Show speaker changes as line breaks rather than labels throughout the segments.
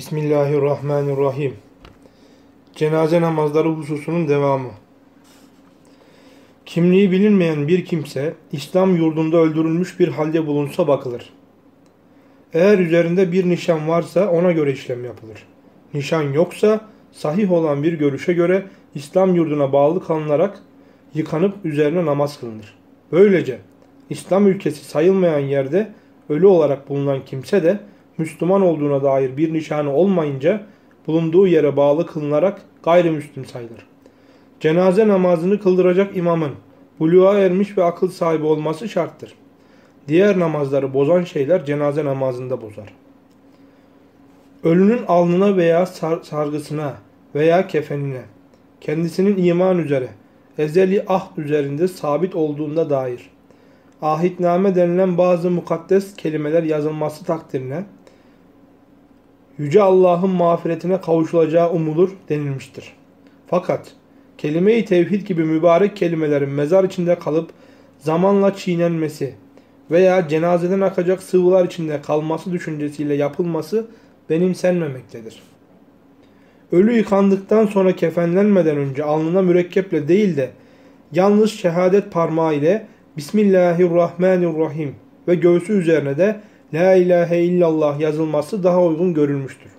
Bismillahirrahmanirrahim. Cenaze namazları hususunun devamı. Kimliği bilinmeyen bir kimse İslam yurdunda öldürülmüş bir halde bulunsa bakılır. Eğer üzerinde bir nişan varsa ona göre işlem yapılır. Nişan yoksa sahih olan bir görüşe göre İslam yurduna bağlı kalınarak yıkanıp üzerine namaz kılınır. Böylece İslam ülkesi sayılmayan yerde ölü olarak bulunan kimse de Müslüman olduğuna dair bir nişanı olmayınca bulunduğu yere bağlı kılınarak gayrimüslim sayılır. Cenaze namazını kıldıracak imamın buluğa ermiş ve akıl sahibi olması şarttır. Diğer namazları bozan şeyler cenaze namazında bozar. Ölünün alnına veya sar sargısına veya kefenine kendisinin iman üzere ezeli ahd üzerinde sabit olduğunda dair ahitname denilen bazı mukaddes kelimeler yazılması takdirine Yüce Allah'ın mağfiretine kavuşulacağı umulur denilmiştir. Fakat kelime-i tevhid gibi mübarek kelimelerin mezar içinde kalıp zamanla çiğnenmesi veya cenazeden akacak sıvılar içinde kalması düşüncesiyle yapılması benimsenmemektedir. Ölü yıkandıktan sonra kefenlenmeden önce alnına mürekkeple değil de yalnız şehadet parmağı ile Bismillahirrahmanirrahim ve göğsü üzerine de La ilahe illallah yazılması daha uygun görülmüştür.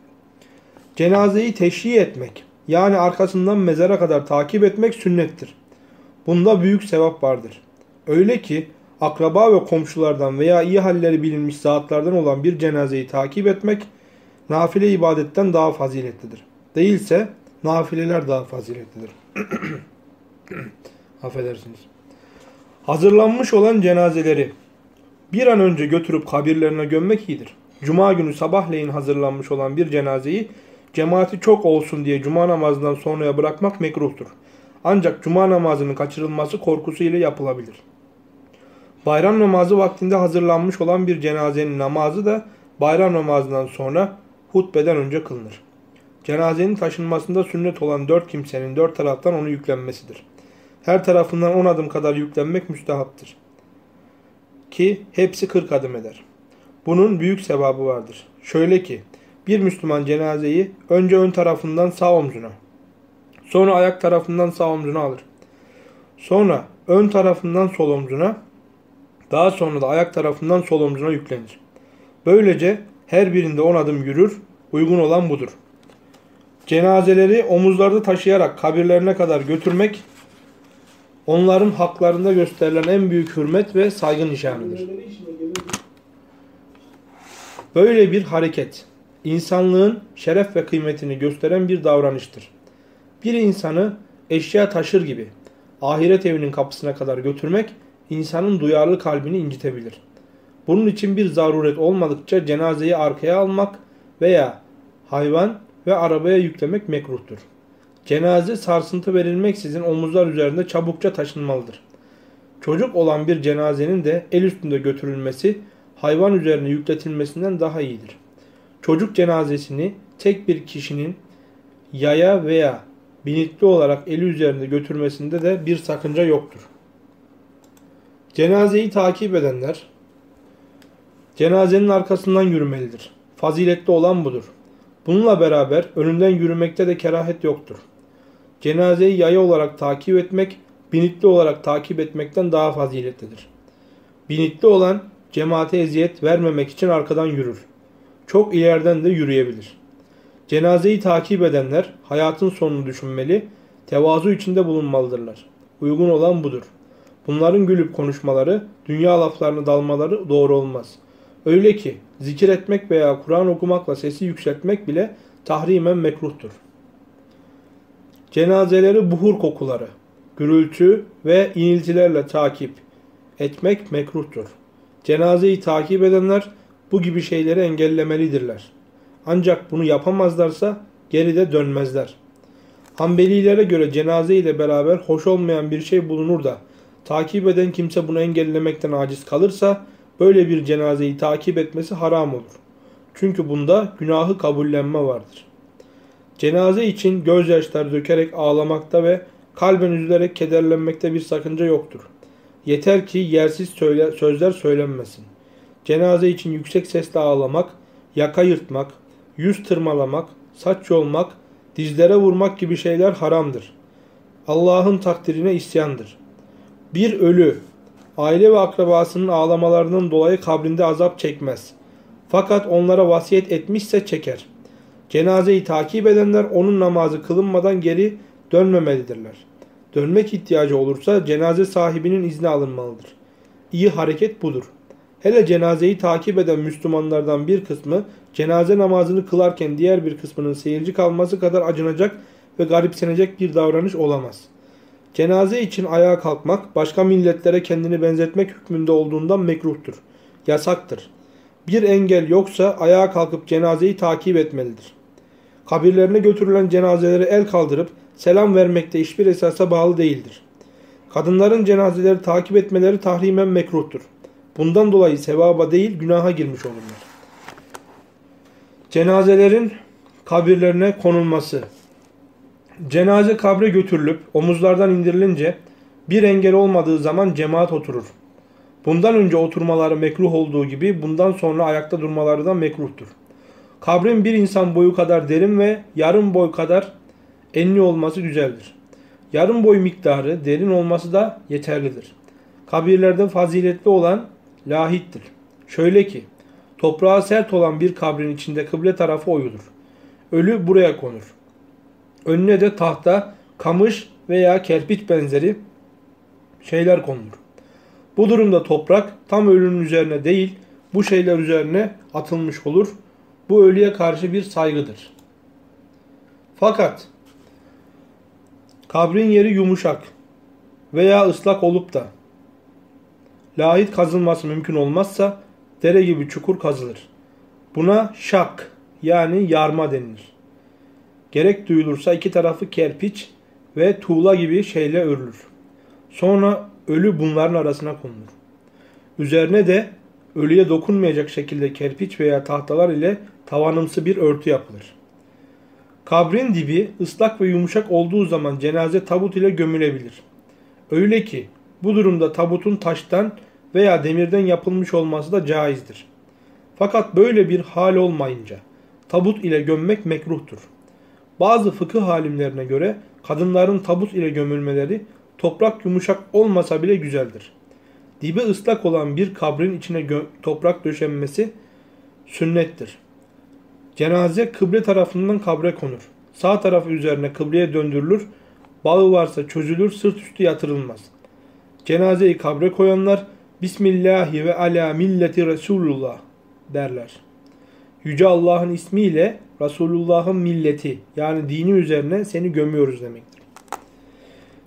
Cenazeyi teşhi etmek yani arkasından mezara kadar takip etmek sünnettir. Bunda büyük sevap vardır. Öyle ki akraba ve komşulardan veya iyi halleri bilinmiş zatlardan olan bir cenazeyi takip etmek nafile ibadetten daha faziletlidir. Değilse nafileler daha faziletlidir. Affedersiniz. Hazırlanmış olan cenazeleri bir an önce götürüp kabirlerine gömmek iyidir. Cuma günü sabahleyin hazırlanmış olan bir cenazeyi cemaati çok olsun diye cuma namazından sonraya bırakmak mekruhtur. Ancak cuma namazının kaçırılması korkusu ile yapılabilir. Bayram namazı vaktinde hazırlanmış olan bir cenazenin namazı da bayram namazından sonra hutbeden önce kılınır. Cenazenin taşınmasında sünnet olan dört kimsenin dört taraftan onu yüklenmesidir. Her tarafından on adım kadar yüklenmek müstehaptır ki hepsi 40 adım eder. Bunun büyük sevabı vardır. Şöyle ki bir Müslüman cenazeyi önce ön tarafından sağ omzuna, sonra ayak tarafından sağ omzuna alır. Sonra ön tarafından sol omzuna, daha sonra da ayak tarafından sol omzuna yüklenir. Böylece her birinde 10 adım yürür, uygun olan budur. Cenazeleri omuzlarda taşıyarak kabirlerine kadar götürmek onların haklarında gösterilen en büyük hürmet ve saygı nişanıdır. Böyle bir hareket, insanlığın şeref ve kıymetini gösteren bir davranıştır. Bir insanı eşya taşır gibi ahiret evinin kapısına kadar götürmek, insanın duyarlı kalbini incitebilir. Bunun için bir zaruret olmadıkça cenazeyi arkaya almak veya hayvan ve arabaya yüklemek mekruhtur. Cenaze sarsıntı verilmeksizin omuzlar üzerinde çabukça taşınmalıdır. Çocuk olan bir cenazenin de el üstünde götürülmesi hayvan üzerine yükletilmesinden daha iyidir. Çocuk cenazesini tek bir kişinin yaya veya binitli olarak eli üzerinde götürmesinde de bir sakınca yoktur. Cenazeyi takip edenler cenazenin arkasından yürümelidir. Faziletli olan budur. Bununla beraber önünden yürümekte de kerahet yoktur. Cenazeyi yaya olarak takip etmek, binitli olarak takip etmekten daha faziletlidir. Binitli olan cemaate eziyet vermemek için arkadan yürür. Çok ileriden de yürüyebilir. Cenazeyi takip edenler hayatın sonunu düşünmeli, tevazu içinde bulunmalıdırlar. Uygun olan budur. Bunların gülüp konuşmaları, dünya laflarını dalmaları doğru olmaz. Öyle ki zikir etmek veya Kur'an okumakla sesi yükseltmek bile tahrimen mekruhtur. Cenazeleri buhur kokuları, gürültü ve iniltilerle takip etmek mekruhtur. Cenazeyi takip edenler bu gibi şeyleri engellemelidirler. Ancak bunu yapamazlarsa geride dönmezler. Hanbelilere göre cenaze ile beraber hoş olmayan bir şey bulunur da takip eden kimse bunu engellemekten aciz kalırsa böyle bir cenazeyi takip etmesi haram olur. Çünkü bunda günahı kabullenme vardır. Cenaze için gözyaşları dökerek ağlamakta ve kalben üzülerek kederlenmekte bir sakınca yoktur. Yeter ki yersiz söyle, sözler söylenmesin. Cenaze için yüksek sesle ağlamak, yaka yırtmak, yüz tırmalamak, saç yolmak, dizlere vurmak gibi şeyler haramdır. Allah'ın takdirine isyandır. Bir ölü, aile ve akrabasının ağlamalarının dolayı kabrinde azap çekmez. Fakat onlara vasiyet etmişse çeker. Cenazeyi takip edenler onun namazı kılınmadan geri dönmemelidirler. Dönmek ihtiyacı olursa cenaze sahibinin izni alınmalıdır. İyi hareket budur. Hele cenazeyi takip eden Müslümanlardan bir kısmı cenaze namazını kılarken diğer bir kısmının seyirci kalması kadar acınacak ve garipsenecek bir davranış olamaz. Cenaze için ayağa kalkmak başka milletlere kendini benzetmek hükmünde olduğundan mekruhtur. Yasaktır. Bir engel yoksa ayağa kalkıp cenazeyi takip etmelidir. Kabirlerine götürülen cenazeleri el kaldırıp selam vermekte hiçbir esasa bağlı değildir. Kadınların cenazeleri takip etmeleri tahrimen mekruhtur. Bundan dolayı sevaba değil günaha girmiş olurlar. Cenazelerin kabirlerine konulması Cenaze kabre götürülüp omuzlardan indirilince bir engel olmadığı zaman cemaat oturur. Bundan önce oturmaları mekruh olduğu gibi bundan sonra ayakta durmaları da mekruhtur. Kabrin bir insan boyu kadar derin ve yarım boy kadar enli olması güzeldir. Yarım boy miktarı derin olması da yeterlidir. Kabirlerde faziletli olan lahittir. Şöyle ki, toprağa sert olan bir kabrin içinde kıble tarafı oyulur. Ölü buraya konur. Önüne de tahta, kamış veya kerpiç benzeri şeyler konulur. Bu durumda toprak tam ölünün üzerine değil, bu şeyler üzerine atılmış olur. Bu ölüye karşı bir saygıdır. Fakat kabrin yeri yumuşak veya ıslak olup da lahit kazılması mümkün olmazsa dere gibi çukur kazılır. Buna şak yani yarma denilir. Gerek duyulursa iki tarafı kerpiç ve tuğla gibi şeyle örülür. Sonra ölü bunların arasına konulur. Üzerine de ölüye dokunmayacak şekilde kerpiç veya tahtalar ile tavanımsı bir örtü yapılır. Kabrin dibi ıslak ve yumuşak olduğu zaman cenaze tabut ile gömülebilir. Öyle ki bu durumda tabutun taştan veya demirden yapılmış olması da caizdir. Fakat böyle bir hal olmayınca tabut ile gömmek mekruhtur. Bazı fıkıh halimlerine göre kadınların tabut ile gömülmeleri toprak yumuşak olmasa bile güzeldir. Dibi ıslak olan bir kabrin içine toprak döşenmesi sünnettir. Cenaze kıble tarafından kabre konur. Sağ tarafı üzerine kıbleye döndürülür. Bağı varsa çözülür, sırt üstü yatırılmaz. Cenazeyi kabre koyanlar Bismillahi ve ala milleti Resulullah derler. Yüce Allah'ın ismiyle Resulullah'ın milleti yani dini üzerine seni gömüyoruz demektir.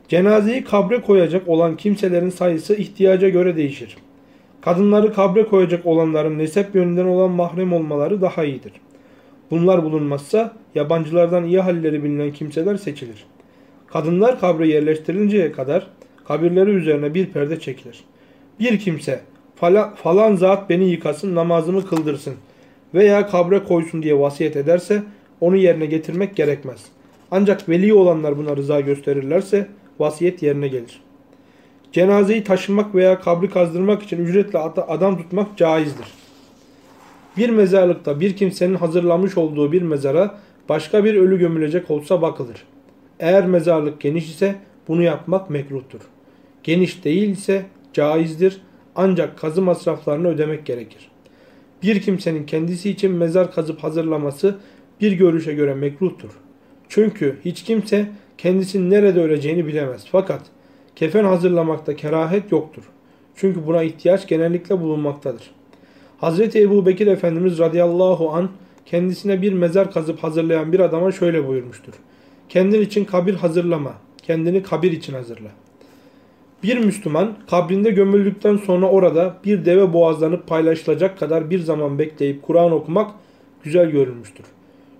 Cenazeyi kabre koyacak olan kimselerin sayısı ihtiyaca göre değişir. Kadınları kabre koyacak olanların nesep yönünden olan mahrem olmaları daha iyidir. Bunlar bulunmazsa yabancılardan iyi halleri bilinen kimseler seçilir. Kadınlar kabre yerleştirilinceye kadar kabirleri üzerine bir perde çekilir. Bir kimse falan, falan zat beni yıkasın namazımı kıldırsın veya kabre koysun diye vasiyet ederse onu yerine getirmek gerekmez. Ancak veli olanlar buna rıza gösterirlerse vasiyet yerine gelir. Cenazeyi taşımak veya kabri kazdırmak için ücretle adam tutmak caizdir. Bir mezarlıkta bir kimsenin hazırlamış olduğu bir mezara başka bir ölü gömülecek olsa bakılır. Eğer mezarlık geniş ise bunu yapmak mekruhtur. Geniş değil ise caizdir ancak kazı masraflarını ödemek gerekir. Bir kimsenin kendisi için mezar kazıp hazırlaması bir görüşe göre mekruhtur. Çünkü hiç kimse kendisinin nerede öleceğini bilemez. Fakat kefen hazırlamakta kerahet yoktur. Çünkü buna ihtiyaç genellikle bulunmaktadır. Hazreti Ebu Bekir Efendimiz radıyallahu an kendisine bir mezar kazıp hazırlayan bir adama şöyle buyurmuştur. Kendin için kabir hazırlama, kendini kabir için hazırla. Bir Müslüman kabrinde gömüldükten sonra orada bir deve boğazlanıp paylaşılacak kadar bir zaman bekleyip Kur'an okumak güzel görülmüştür.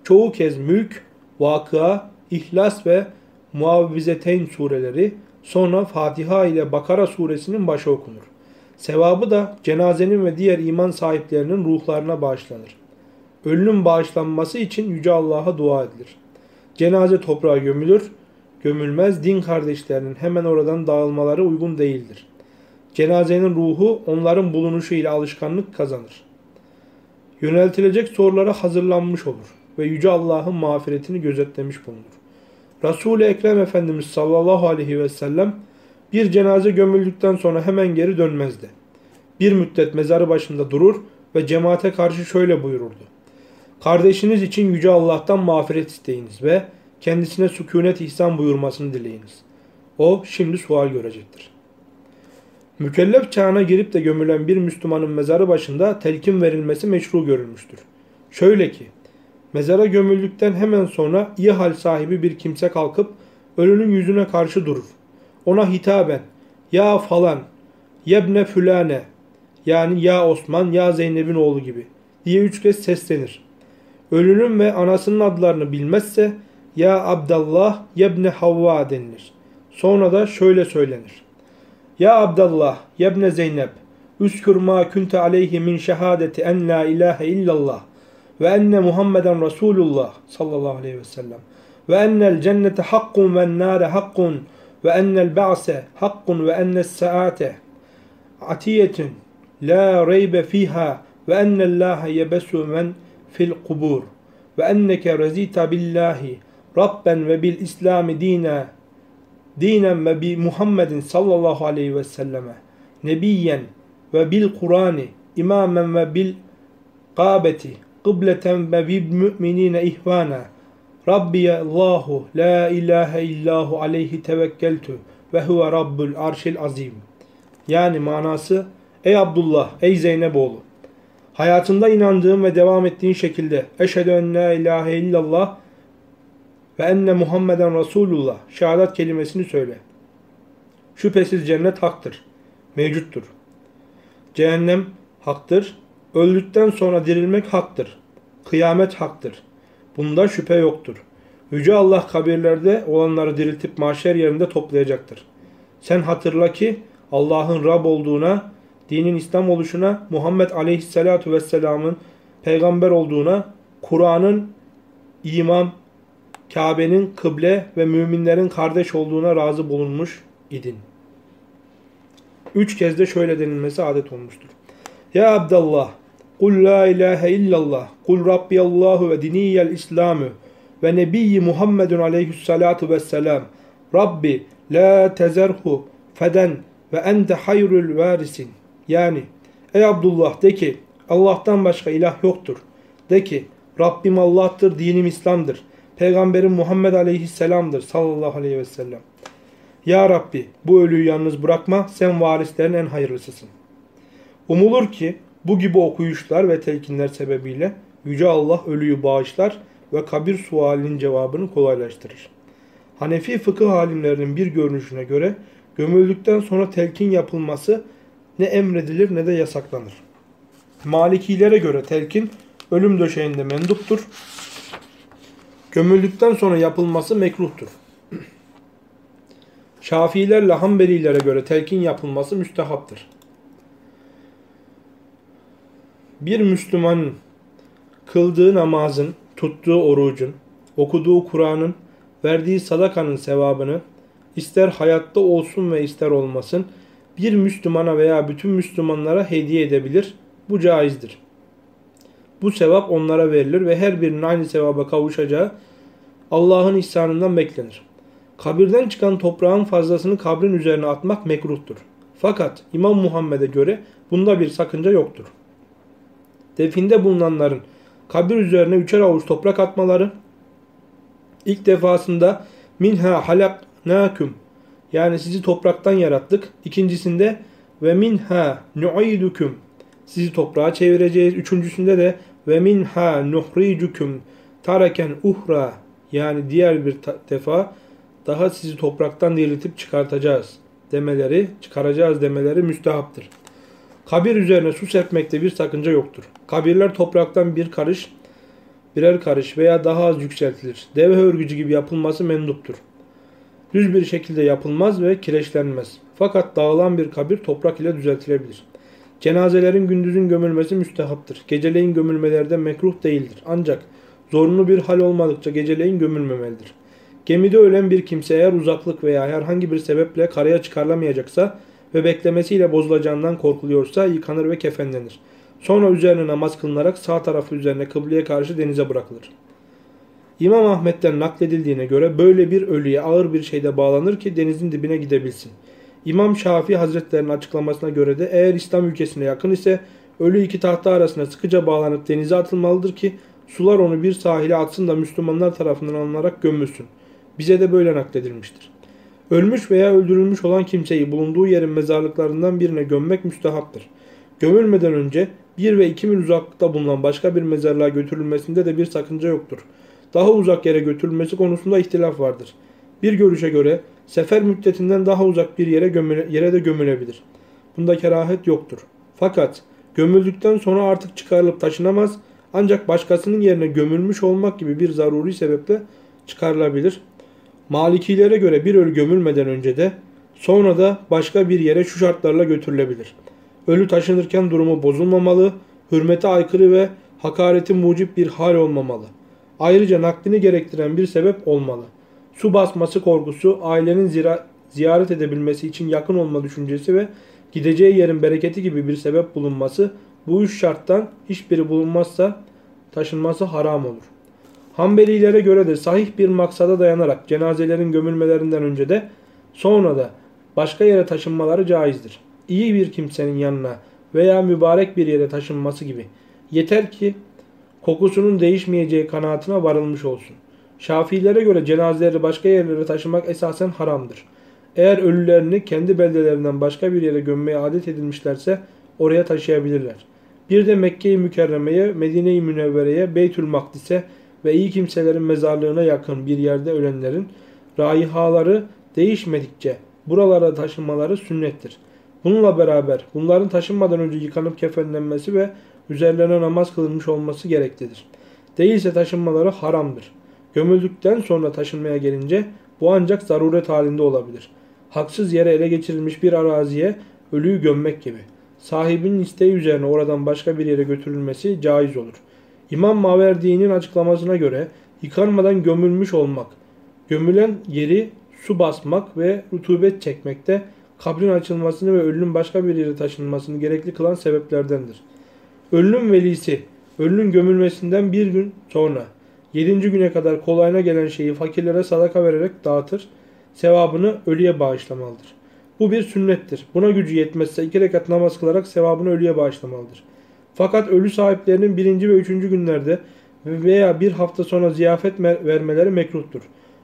Çoğu kez Mülk, Vakıa, İhlas ve Muavvizeteyn sureleri sonra Fatiha ile Bakara suresinin başı okunur. Sevabı da cenazenin ve diğer iman sahiplerinin ruhlarına bağışlanır. Ölünün bağışlanması için Yüce Allah'a dua edilir. Cenaze toprağa gömülür gömülmez, din kardeşlerinin hemen oradan dağılmaları uygun değildir. Cenazenin ruhu onların bulunuşu ile alışkanlık kazanır. Yöneltilecek sorulara hazırlanmış olur. ve Yüce Allah'ın mağfiretini gözetlemiş bulunur. Resul-i Ekrem Efendimiz sallallahu aleyhi ve sellem bir cenaze gömüldükten sonra hemen geri dönmezdi. Bir müddet mezarı başında durur ve cemaate karşı şöyle buyururdu. Kardeşiniz için Yüce Allah'tan mağfiret isteyiniz ve kendisine sükunet ihsan buyurmasını dileyiniz. O şimdi sual görecektir. Mükellef çağına girip de gömülen bir Müslümanın mezarı başında telkin verilmesi meşru görülmüştür. Şöyle ki, mezara gömüldükten hemen sonra iyi hal sahibi bir kimse kalkıp ölünün yüzüne karşı durur. Ona hitaben, ya falan, yebne fülane, yani ya Osman ya Zeynep'in oğlu gibi diye üç kez seslenir. Ölünün ve anasının adlarını bilmezse ya Abdallah yebne Havva denilir. Sonra da şöyle söylenir. Ya Abdallah yebne Zeynep Üskür ma kunte aleyhi min şehadeti en la ilahe illallah ve enne Muhammeden Resulullah sallallahu aleyhi ve sellem ve ennel cennete hakkun ve nâre hakkun وأن البعث حق وأن الساعة عتية لا ريب فيها وأن الله يبس من في القبور وأنك رزيت بالله ربا وبالإسلام دينا دينا وبمحمد صلى الله عليه وسلم نبيا وبالقرآن إماما وبالقابة قبلة وبالمؤمنين إخوانا. Rabbiye Allahu la ilahe illahu aleyhi tevekkeltu ve huve rabbul arşil azim. Yani manası ey Abdullah, ey Zeynep oğlu. Hayatında inandığın ve devam ettiğin şekilde eşhedü en la ilahe illallah ve enne Muhammeden Resulullah şehadet kelimesini söyle. Şüphesiz cennet haktır, mevcuttur. Cehennem haktır, öldükten sonra dirilmek haktır. Kıyamet haktır. Bunda şüphe yoktur. Yüce Allah kabirlerde olanları diriltip mahşer yerinde toplayacaktır. Sen hatırla ki Allah'ın Rab olduğuna, dinin İslam oluşuna, Muhammed Aleyhisselatü Vesselam'ın peygamber olduğuna, Kur'an'ın imam, Kabe'nin kıble ve müminlerin kardeş olduğuna razı bulunmuş idin. Üç kez de şöyle denilmesi adet olmuştur. Ya Abdallah, kul la ilahe illallah, kul rabbiyallahu ve diniyel İslamü ve nebiyyi Muhammedun aleyhissalatu vesselam. Rabbi la tezerhu feden ve ente hayrul varisin. Yani ey Abdullah de ki Allah'tan başka ilah yoktur. De ki Rabbim Allah'tır, dinim İslam'dır. Peygamberim Muhammed Aleyhisselam'dır sallallahu aleyhi ve sellem. Ya Rabbi bu ölüyü yalnız bırakma sen varislerin en hayırlısısın. Umulur ki bu gibi okuyuşlar ve telkinler sebebiyle Yüce Allah ölüyü bağışlar ve kabir sualinin cevabını kolaylaştırır. Hanefi fıkıh alimlerinin bir görünüşüne göre gömüldükten sonra telkin yapılması ne emredilir ne de yasaklanır. Malikilere göre telkin ölüm döşeğinde menduptur. Gömüldükten sonra yapılması mekruhtur. Şafiilerle Hanbelilere göre telkin yapılması müstehaptır. Bir Müslümanın kıldığı namazın, tuttuğu orucun, okuduğu Kur'an'ın, verdiği sadakanın sevabını ister hayatta olsun ve ister olmasın bir Müslümana veya bütün Müslümanlara hediye edebilir. Bu caizdir. Bu sevap onlara verilir ve her birinin aynı sevaba kavuşacağı Allah'ın ihsanından beklenir. Kabirden çıkan toprağın fazlasını kabrin üzerine atmak mekruhtur. Fakat İmam Muhammed'e göre bunda bir sakınca yoktur. Definde bulunanların kabir üzerine üçer avuç toprak atmaları, ilk defasında minha halaknakum yani sizi topraktan yarattık. İkincisinde ve minha nu'idukum sizi toprağa çevireceğiz. Üçüncüsünde de ve minha nuhricukum taraken uhra yani diğer bir defa daha sizi topraktan diriltip çıkartacağız demeleri, çıkaracağız demeleri müstehaptır. Kabir üzerine su serpmekte bir sakınca yoktur. Kabirler topraktan bir karış, birer karış veya daha az yükseltilir. Deve örgücü gibi yapılması menduptur. Düz bir şekilde yapılmaz ve kireçlenmez. Fakat dağılan bir kabir toprak ile düzeltilebilir. Cenazelerin gündüzün gömülmesi müstehaptır. Geceleyin gömülmelerde mekruh değildir. Ancak zorunlu bir hal olmadıkça geceleyin gömülmemelidir. Gemide ölen bir kimse eğer uzaklık veya herhangi bir sebeple karaya çıkarılamayacaksa ve beklemesiyle bozulacağından korkuluyorsa yıkanır ve kefenlenir. Sonra üzerine namaz kılınarak sağ tarafı üzerine kıbleye karşı denize bırakılır. İmam Ahmet'ten nakledildiğine göre böyle bir ölüye ağır bir şeyde bağlanır ki denizin dibine gidebilsin. İmam Şafii Hazretlerinin açıklamasına göre de eğer İslam ülkesine yakın ise ölü iki tahta arasına sıkıca bağlanıp denize atılmalıdır ki sular onu bir sahile atsın da Müslümanlar tarafından alınarak gömülsün. Bize de böyle nakledilmiştir. Ölmüş veya öldürülmüş olan kimseyi bulunduğu yerin mezarlıklarından birine gömmek müstehaptır. Gömülmeden önce bir ve iki mil uzaklıkta bulunan başka bir mezarlığa götürülmesinde de bir sakınca yoktur. Daha uzak yere götürülmesi konusunda ihtilaf vardır. Bir görüşe göre sefer müddetinden daha uzak bir yere, gömüle, yere de gömülebilir. Bunda kerahet yoktur. Fakat gömüldükten sonra artık çıkarılıp taşınamaz ancak başkasının yerine gömülmüş olmak gibi bir zaruri sebeple çıkarılabilir. Malikilere göre bir ölü gömülmeden önce de sonra da başka bir yere şu şartlarla götürülebilir. Ölü taşınırken durumu bozulmamalı, hürmete aykırı ve hakareti mucip bir hal olmamalı. Ayrıca naklini gerektiren bir sebep olmalı. Su basması korkusu, ailenin zira ziyaret edebilmesi için yakın olma düşüncesi ve gideceği yerin bereketi gibi bir sebep bulunması bu üç şarttan hiçbiri bulunmazsa taşınması haram olur. Hanbelilere göre de sahih bir maksada dayanarak cenazelerin gömülmelerinden önce de sonra da başka yere taşınmaları caizdir. İyi bir kimsenin yanına veya mübarek bir yere taşınması gibi. Yeter ki kokusunun değişmeyeceği kanaatine varılmış olsun. Şafilere göre cenazeleri başka yerlere taşımak esasen haramdır. Eğer ölülerini kendi beldelerinden başka bir yere gömmeye adet edilmişlerse oraya taşıyabilirler. Bir de Mekke-i Mükerreme'ye, Medine-i Münevvere'ye, Beytül Makdis'e ve iyi kimselerin mezarlığına yakın bir yerde ölenlerin raihaları değişmedikçe buralara taşınmaları sünnettir. Bununla beraber bunların taşınmadan önce yıkanıp kefenlenmesi ve üzerlerine namaz kılınmış olması gereklidir. Değilse taşınmaları haramdır. Gömüldükten sonra taşınmaya gelince bu ancak zaruret halinde olabilir. Haksız yere ele geçirilmiş bir araziye ölüyü gömmek gibi. Sahibinin isteği üzerine oradan başka bir yere götürülmesi caiz olur. İmam Maverdi'nin açıklamasına göre yıkanmadan gömülmüş olmak, gömülen yeri su basmak ve rutubet çekmekte kabrin açılmasını ve ölünün başka bir yere taşınmasını gerekli kılan sebeplerdendir. Ölünün velisi, ölünün gömülmesinden bir gün sonra yedinci güne kadar kolayına gelen şeyi fakirlere sadaka vererek dağıtır, sevabını ölüye bağışlamalıdır. Bu bir sünnettir. Buna gücü yetmezse iki rekat namaz kılarak sevabını ölüye bağışlamalıdır. Fakat ölü sahiplerinin birinci ve üçüncü günlerde veya bir hafta sonra ziyafet vermeleri mekruhtur.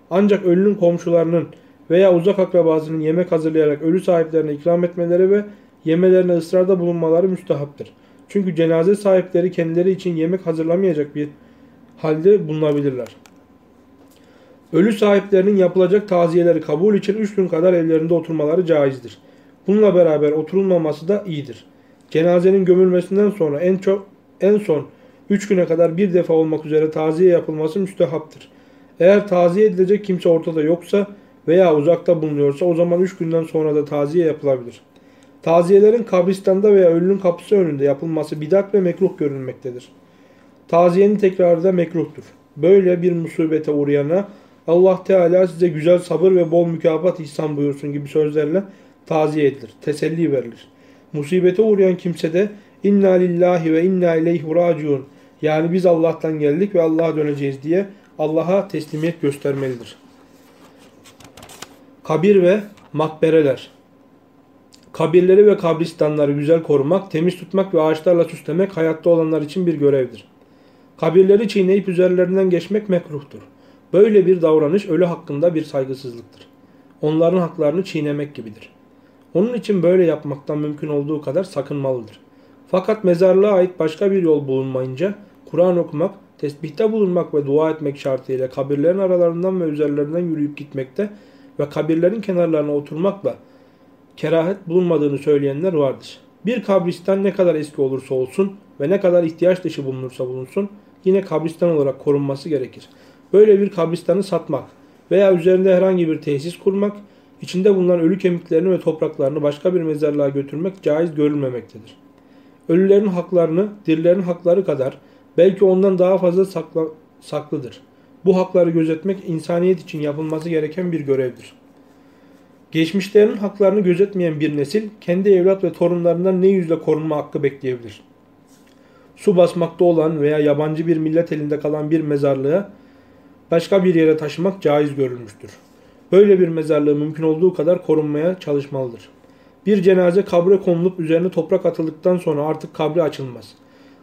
Ancak ölünün komşularının veya uzak akrabasının yemek hazırlayarak ölü sahiplerine ikram etmeleri ve yemelerine ısrarda bulunmaları müstehaptır. Çünkü cenaze sahipleri kendileri için yemek hazırlamayacak bir halde bulunabilirler. Ölü sahiplerinin yapılacak taziyeleri kabul için 3 gün kadar evlerinde oturmaları caizdir. Bununla beraber oturulmaması da iyidir. Cenazenin gömülmesinden sonra en çok en son 3 güne kadar bir defa olmak üzere taziye yapılması müstehaptır. Eğer taziye edilecek kimse ortada yoksa veya uzakta bulunuyorsa o zaman 3 günden sonra da taziye yapılabilir. Taziyelerin kabristanda veya ölünün kapısı önünde yapılması bidat ve mekruh görülmektedir. Taziyenin tekrarı da mekruhtur. Böyle bir musibete uğrayana Allah Teala size güzel sabır ve bol mükafat ihsan buyursun gibi sözlerle taziye edilir, teselli verilir. Musibete uğrayan kimse de inna lillahi ve inna ileyhi raciun yani biz Allah'tan geldik ve Allah'a döneceğiz diye Allah'a teslimiyet göstermelidir. Kabir ve makbereler Kabirleri ve kabristanları güzel korumak, temiz tutmak ve ağaçlarla süslemek hayatta olanlar için bir görevdir. Kabirleri çiğneyip üzerlerinden geçmek mekruhtur. Böyle bir davranış ölü hakkında bir saygısızlıktır. Onların haklarını çiğnemek gibidir. Onun için böyle yapmaktan mümkün olduğu kadar sakınmalıdır. Fakat mezarlığa ait başka bir yol bulunmayınca Kur'an okumak, tesbihte bulunmak ve dua etmek şartıyla kabirlerin aralarından ve üzerlerinden yürüyüp gitmekte ve kabirlerin kenarlarına oturmakla kerahet bulunmadığını söyleyenler vardır. Bir kabristan ne kadar eski olursa olsun ve ne kadar ihtiyaç dışı bulunursa bulunsun yine kabristan olarak korunması gerekir. Böyle bir kabristanı satmak veya üzerinde herhangi bir tesis kurmak, içinde bulunan ölü kemiklerini ve topraklarını başka bir mezarlığa götürmek caiz görülmemektedir. Ölülerin haklarını dirilerin hakları kadar belki ondan daha fazla sakla, saklıdır. Bu hakları gözetmek insaniyet için yapılması gereken bir görevdir. Geçmişlerin haklarını gözetmeyen bir nesil kendi evlat ve torunlarından ne yüzle korunma hakkı bekleyebilir? Su basmakta olan veya yabancı bir millet elinde kalan bir mezarlığa başka bir yere taşımak caiz görülmüştür. Böyle bir mezarlığı mümkün olduğu kadar korunmaya çalışmalıdır. Bir cenaze kabre konulup üzerine toprak atıldıktan sonra artık kabri açılmaz.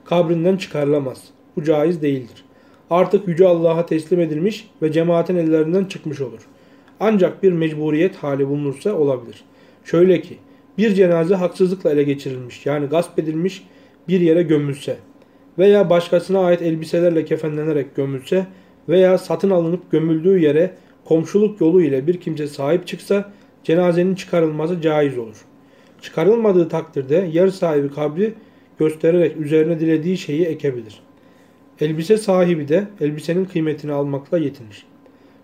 Kabrinden çıkarılamaz. Bu caiz değildir. Artık Yüce Allah'a teslim edilmiş ve cemaatin ellerinden çıkmış olur. Ancak bir mecburiyet hali bulunursa olabilir. Şöyle ki, bir cenaze haksızlıkla ele geçirilmiş yani gasp edilmiş bir yere gömülse veya başkasına ait elbiselerle kefenlenerek gömülse veya satın alınıp gömüldüğü yere komşuluk yolu ile bir kimse sahip çıksa cenazenin çıkarılması caiz olur. Çıkarılmadığı takdirde yer sahibi kabri göstererek üzerine dilediği şeyi ekebilir. Elbise sahibi de elbisenin kıymetini almakla yetinir.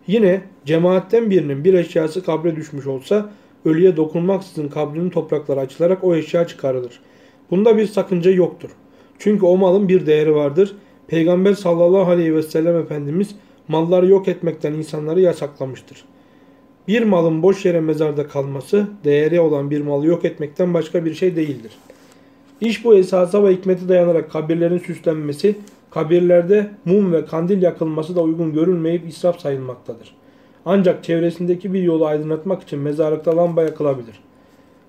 Yine cemaatten birinin bir eşyası kabre düşmüş olsa ölüye dokunmaksızın kabrinin toprakları açılarak o eşya çıkarılır. Bunda bir sakınca yoktur. Çünkü o malın bir değeri vardır. Peygamber sallallahu aleyhi ve sellem Efendimiz malları yok etmekten insanları yasaklamıştır. Bir malın boş yere mezarda kalması değeri olan bir malı yok etmekten başka bir şey değildir. İş bu esasa ve hikmeti dayanarak kabirlerin süslenmesi, kabirlerde mum ve kandil yakılması da uygun görülmeyip israf sayılmaktadır. Ancak çevresindeki bir yolu aydınlatmak için mezarlıkta lamba yakılabilir.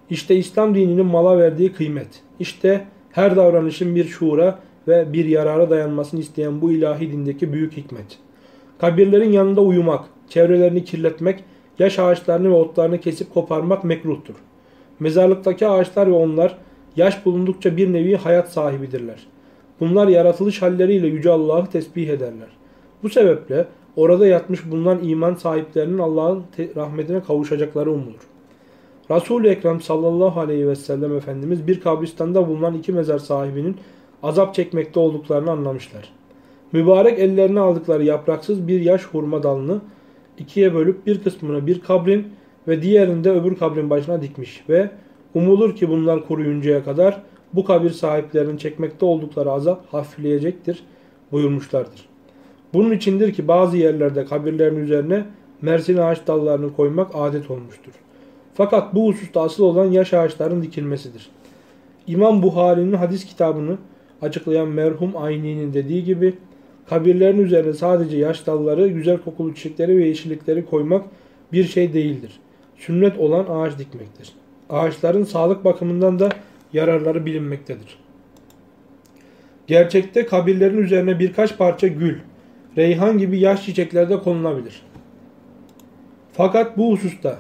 İşte İslam dininin mala verdiği kıymet. İşte her davranışın bir şuura ve bir yarara dayanmasını isteyen bu ilahi dindeki büyük hikmet. Kabirlerin yanında uyumak, çevrelerini kirletmek, yaş ağaçlarını ve otlarını kesip koparmak mekruhtur. Mezarlıktaki ağaçlar ve onlar yaş bulundukça bir nevi hayat sahibidirler. Bunlar yaratılış halleriyle Yüce Allah'ı tesbih ederler. Bu sebeple orada yatmış bulunan iman sahiplerinin Allah'ın rahmetine kavuşacakları umulur. Resul-i Ekrem sallallahu aleyhi ve sellem Efendimiz bir kabristanda bulunan iki mezar sahibinin azap çekmekte olduklarını anlamışlar. Mübarek ellerine aldıkları yapraksız bir yaş hurma dalını ikiye bölüp bir kısmını bir kabrin ve diğerini de öbür kabrin başına dikmiş ve umulur ki bunlar kuruyuncaya kadar bu kabir sahiplerinin çekmekte oldukları azap hafifleyecektir buyurmuşlardır. Bunun içindir ki bazı yerlerde kabirlerin üzerine mersin ağaç dallarını koymak adet olmuştur. Fakat bu hususta asıl olan yaş ağaçların dikilmesidir. İmam Buhari'nin hadis kitabını açıklayan merhum Ayni'nin dediği gibi kabirlerin üzerine sadece yaş dalları, güzel kokulu çiçekleri ve yeşillikleri koymak bir şey değildir. Sünnet olan ağaç dikmektir. Ağaçların sağlık bakımından da yararları bilinmektedir. Gerçekte kabirlerin üzerine birkaç parça gül, reyhan gibi yaş çiçekler de konulabilir. Fakat bu hususta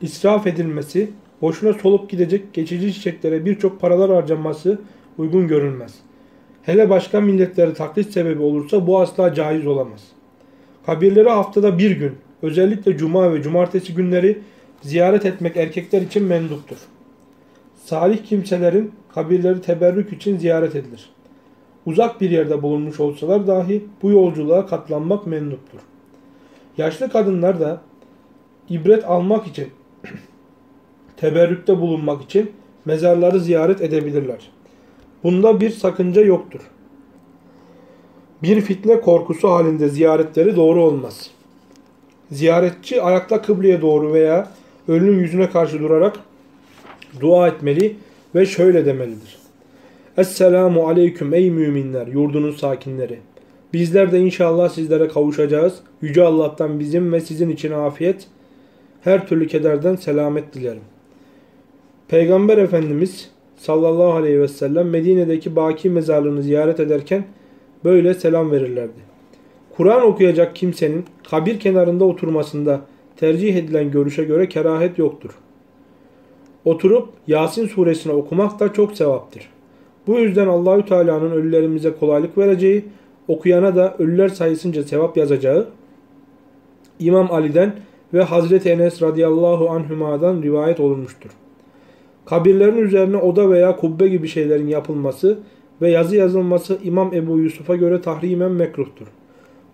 israf edilmesi, boşuna solup gidecek geçici çiçeklere birçok paralar harcaması uygun görülmez. Hele başka milletleri taklit sebebi olursa bu asla caiz olamaz. Kabirleri haftada bir gün, özellikle cuma ve cumartesi günleri ziyaret etmek erkekler için menduptur. Salih kimselerin kabirleri teberrük için ziyaret edilir. Uzak bir yerde bulunmuş olsalar dahi bu yolculuğa katlanmak menduptur. Yaşlı kadınlar da ibret almak için teberrükte bulunmak için mezarları ziyaret edebilirler. Bunda bir sakınca yoktur. Bir fitne korkusu halinde ziyaretleri doğru olmaz. Ziyaretçi ayakta kıbleye doğru veya ölünün yüzüne karşı durarak dua etmeli ve şöyle demelidir. Esselamu aleyküm ey müminler, yurdunun sakinleri. Bizler de inşallah sizlere kavuşacağız. Yüce Allah'tan bizim ve sizin için afiyet, her türlü kederden selamet dilerim. Peygamber Efendimiz sallallahu aleyhi ve sellem Medine'deki Baki mezarlığını ziyaret ederken böyle selam verirlerdi. Kur'an okuyacak kimsenin kabir kenarında oturmasında tercih edilen görüşe göre kerahet yoktur. Oturup Yasin suresini okumak da çok sevaptır. Bu yüzden Allahü Teala'nın ölülerimize kolaylık vereceği, okuyana da ölüler sayısınca sevap yazacağı İmam Ali'den ve Hazreti Enes radıyallahu anhüma'dan rivayet olunmuştur. Kabirlerin üzerine oda veya kubbe gibi şeylerin yapılması ve yazı yazılması İmam Ebu Yusuf'a göre tahrimen mekruhtur.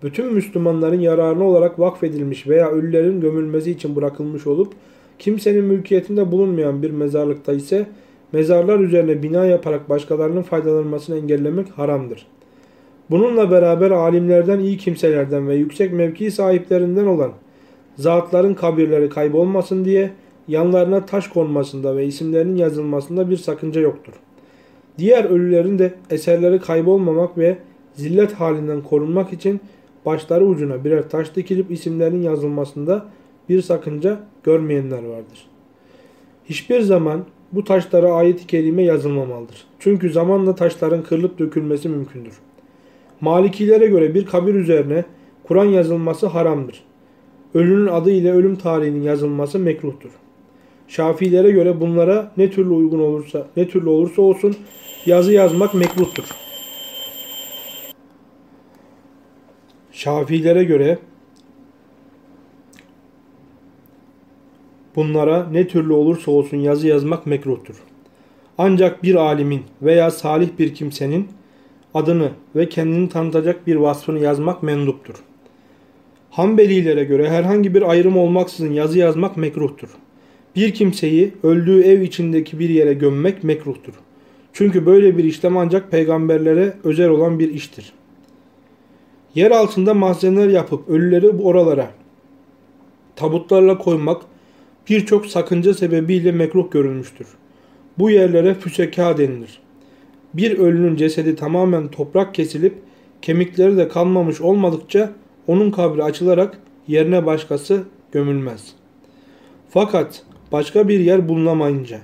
Bütün Müslümanların yararına olarak vakfedilmiş veya ölülerin gömülmesi için bırakılmış olup kimsenin mülkiyetinde bulunmayan bir mezarlıkta ise mezarlar üzerine bina yaparak başkalarının faydalanmasını engellemek haramdır. Bununla beraber alimlerden, iyi kimselerden ve yüksek mevki sahiplerinden olan zatların kabirleri kaybolmasın diye yanlarına taş konmasında ve isimlerinin yazılmasında bir sakınca yoktur. Diğer ölülerin de eserleri kaybolmamak ve zillet halinden korunmak için başları ucuna birer taş dikilip isimlerinin yazılmasında bir sakınca görmeyenler vardır. Hiçbir zaman bu taşlara ayet-i kerime yazılmamalıdır. Çünkü zamanla taşların kırılıp dökülmesi mümkündür. Malikilere göre bir kabir üzerine Kur'an yazılması haramdır. Ölünün adı ile ölüm tarihinin yazılması mekruhtur. Şafilere göre bunlara ne türlü uygun olursa, ne türlü olursa olsun yazı yazmak mekruhtur. Şafilere göre bunlara ne türlü olursa olsun yazı yazmak mekruhtur. Ancak bir alimin veya salih bir kimsenin adını ve kendini tanıtacak bir vasfını yazmak menduptur. Hanbelilere göre herhangi bir ayrım olmaksızın yazı yazmak mekruhtur. Bir kimseyi öldüğü ev içindeki bir yere gömmek mekruhtur. Çünkü böyle bir işlem ancak peygamberlere özel olan bir iştir. Yer altında mahzenler yapıp ölüleri oralara tabutlarla koymak birçok sakınca sebebiyle mekruh görülmüştür. Bu yerlere füseka denilir. Bir ölünün cesedi tamamen toprak kesilip kemikleri de kalmamış olmadıkça onun kabri açılarak yerine başkası gömülmez. Fakat başka bir yer bulunamayınca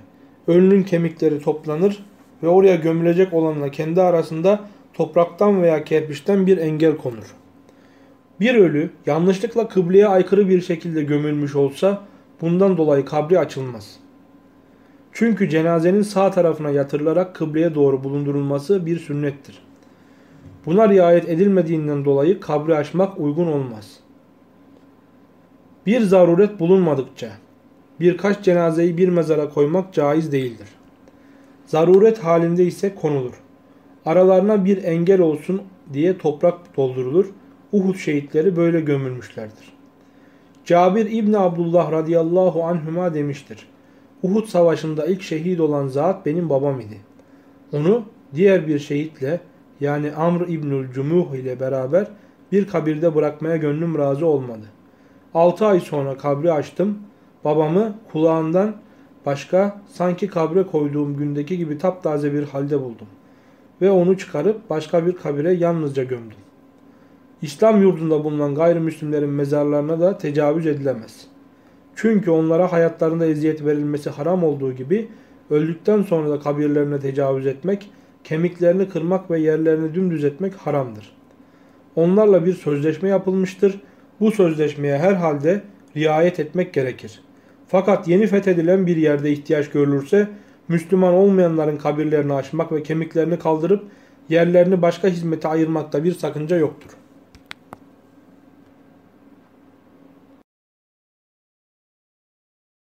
ölünün kemikleri toplanır ve oraya gömülecek olanla kendi arasında topraktan veya kerpiçten bir engel konur. Bir ölü yanlışlıkla kıbleye aykırı bir şekilde gömülmüş olsa bundan dolayı kabri açılmaz. Çünkü cenazenin sağ tarafına yatırılarak kıbleye doğru bulundurulması bir sünnettir. Buna riayet edilmediğinden dolayı kabri açmak uygun olmaz. Bir zaruret bulunmadıkça birkaç cenazeyi bir mezara koymak caiz değildir. Zaruret halinde ise konulur. Aralarına bir engel olsun diye toprak doldurulur. Uhud şehitleri böyle gömülmüşlerdir. Cabir İbni Abdullah radıyallahu anhüma demiştir. Uhud savaşında ilk şehit olan zat benim babam idi. Onu diğer bir şehitle yani Amr İbnül Cumuh ile beraber bir kabirde bırakmaya gönlüm razı olmadı. Altı ay sonra kabri açtım. Babamı kulağından başka sanki kabre koyduğum gündeki gibi taptaze bir halde buldum. Ve onu çıkarıp başka bir kabire yalnızca gömdüm. İslam yurdunda bulunan gayrimüslimlerin mezarlarına da tecavüz edilemez. Çünkü onlara hayatlarında eziyet verilmesi haram olduğu gibi öldükten sonra da kabirlerine tecavüz etmek, kemiklerini kırmak ve yerlerini dümdüz etmek haramdır. Onlarla bir sözleşme yapılmıştır. Bu sözleşmeye herhalde riayet etmek gerekir. Fakat yeni fethedilen bir yerde ihtiyaç görülürse Müslüman olmayanların kabirlerini açmak ve kemiklerini kaldırıp yerlerini başka hizmete ayırmakta bir sakınca yoktur.